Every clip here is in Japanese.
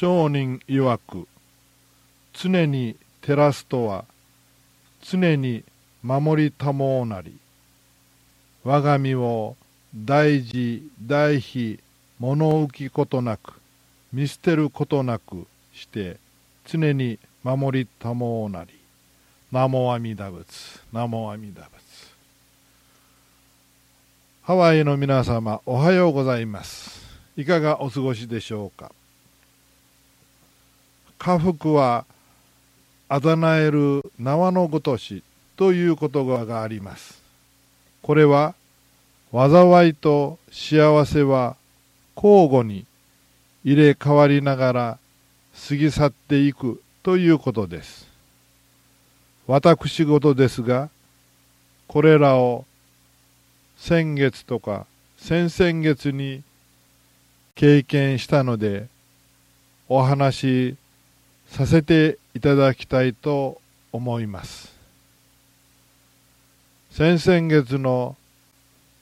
商人曰く常に照らすとは常に守りたもうなり我が身を大事大悲物浮きことなく見捨てることなくして常に守りたもうなりナモ阿弥陀仏ナモ阿弥陀仏。ハワイの皆様おはようございます。いかがお過ごしでしょうか？家福はあざなえる縄のごとしという言葉がありますこれは災いと幸せは交互に入れ替わりながら過ぎ去っていくということです。私事ですが、これらを先月とか先々月に経験したので、お話しさせていただきたいと思います。先々月の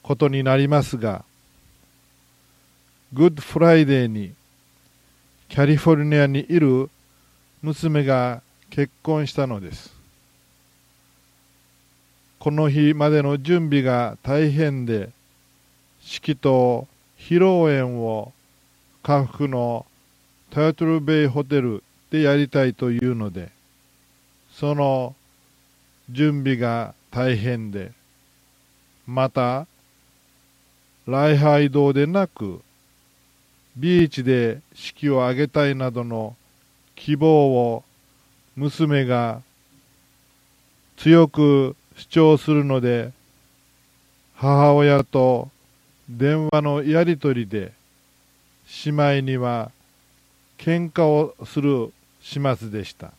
ことになりますが、 Good Friday に California にいる娘が結婚したのです。この日までの準備が大変で、式と披露宴を家福のタートルベイホテルでやりたいというので、その準備が大変で、また礼拝堂でなく、ビーチで式を挙げたいなどの希望を娘が強く主張するので、母親と電話のやりとりで、姉妹には喧嘩をする始末でした。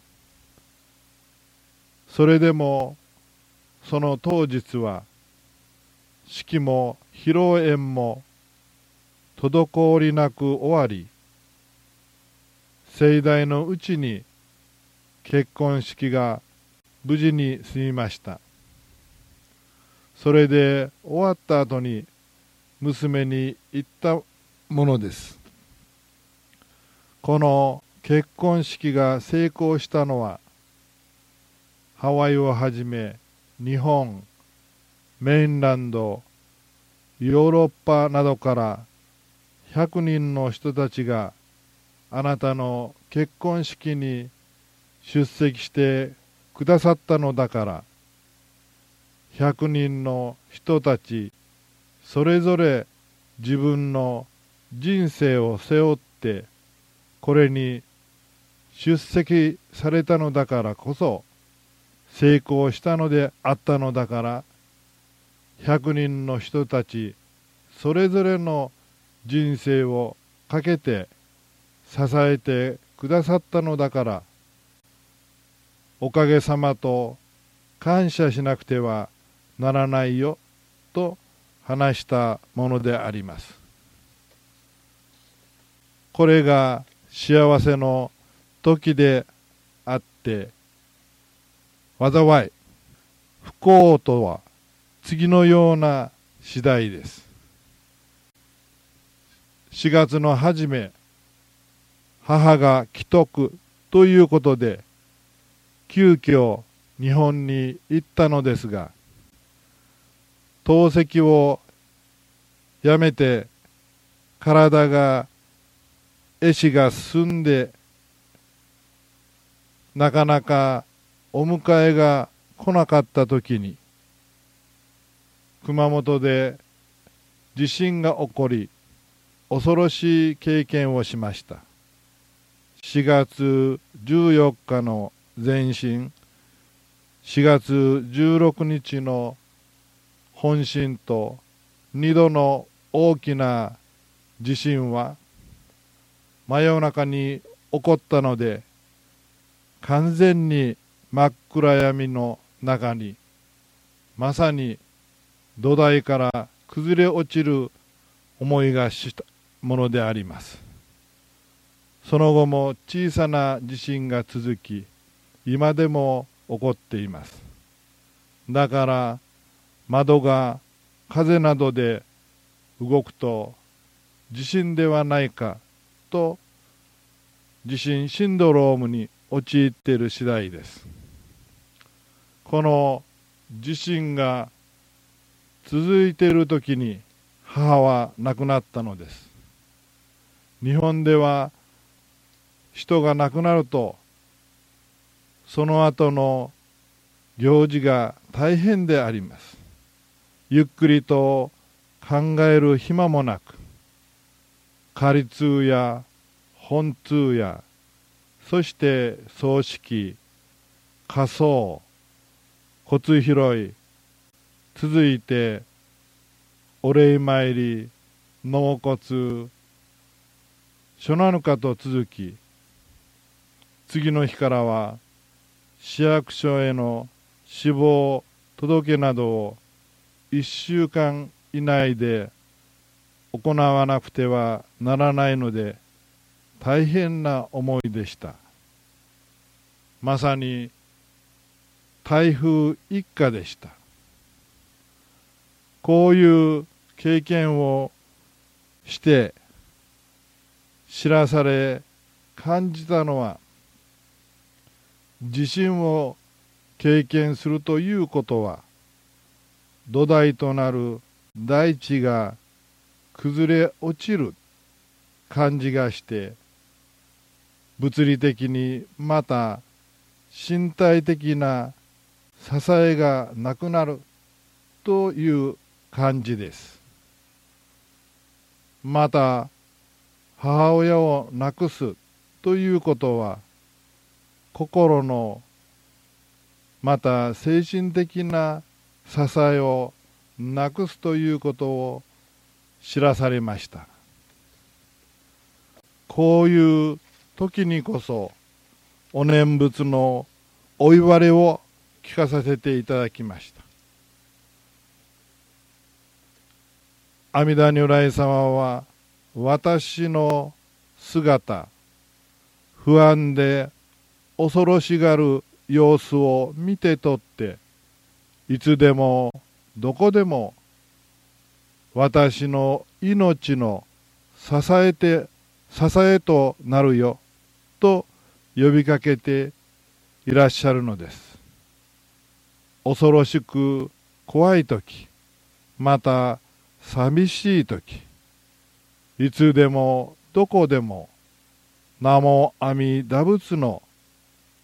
それでも、その当日は、式も披露宴も滞りなく終わり盛大のうちに結婚式が無事に済みましたそれで終わった後に娘に言ったものですこの結婚式が成功したのはハワイをはじめ日本メインランドヨーロッパなどから100人の人たちがあなたの結婚式に出席してくださったのだから100人の人たちそれぞれ自分の人生を背負ってこれに出席されたのだからこそ成功したのであったのだから100人の人たちそれぞれの人生をかけて支えてくださったのだからおかげさまと感謝しなくてはならないよと話したものであります。これが幸せの時であって災い不幸とは次のような次第です。4月の初め母が既得ということで急遽日本に行ったのですが透析をやめて体が絵師が進んでなかなかお迎えが来なかった時に熊本で地震が起こり恐ろしい経験をしました。4月14日の前震4月16日の本震と2度の大きな地震は真夜中に起こったので完全に真っ暗闇の中にまさに土台から崩れ落ちる思いがしたものであります。その後も小さな地震が続き今でも起こっています。だから窓が風などで動くと地震ではないかと地震シンドロームに陥っている次第です。この地震が続いている時に母は亡くなったのです。日本では人が亡くなるとその後の行事が大変であります。ゆっくりと考える暇もなく仮通や本通やそして葬式仮装骨拾い続いてお礼参り納骨初七日と続き次の日からは市役所への死亡届などを1週間以内で行わなくてはならないので大変な思いでした。まさに台風一過でした。こういう経験をして知らされ感じたのは地震を経験するということは土台となる大地が崩れ落ちる感じがして物理的にまた身体的な支えがなくなるという感じです。また母親を亡くすということは心のまた精神的な支えをなくすということを知らされました。こういう時にこそお念仏のお言われを聞かさせていただきました。阿弥陀如来様は私の姿不安で恐ろしがる様子を見てとっていつでもどこでも私の命の支えて支えとなるよ。と呼びかけていらっしゃるのです。恐ろしく怖い時また寂しい時いつでもどこでも名も阿弥陀仏の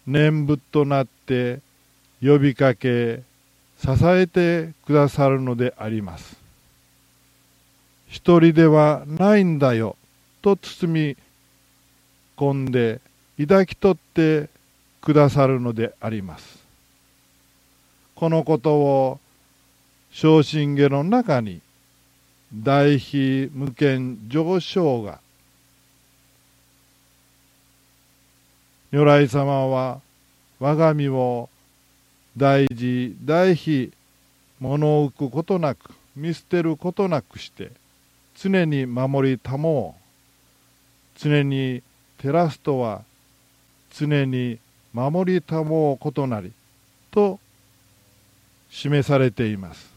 念仏となって呼びかけ支えてくださるのであります。一人ではないんだよと包み込んで抱き取ってくださるのであります。このことを昇進下の中に大非無権上昇が如来様は我が身を大事大悲物を置くことなく見捨てることなくして常に守りたもう。常に照らすとは常に守りたもうことなりと示されています。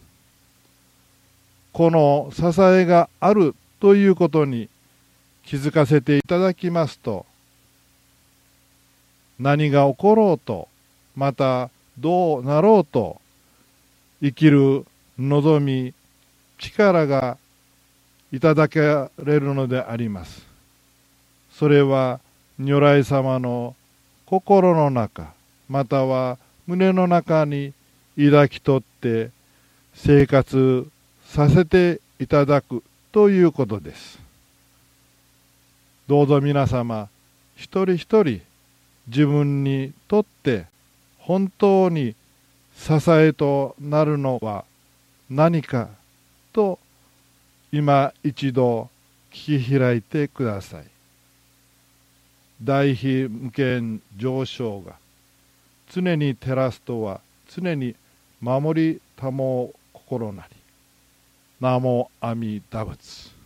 この支えがあるということに気づかせていただきますと何が起ころうとまたどうなろうと生きる望み力がいただけれるのであります。それは如来様の心の中または胸の中に抱き取って生活させていただくということです。どうぞ皆様一人一人自分にとって本当に支えとなるのは何かと今一度聞き開いてください。大悲無権上昇が常に照らすとは常に守り保う心なり。名も阿弥陀仏。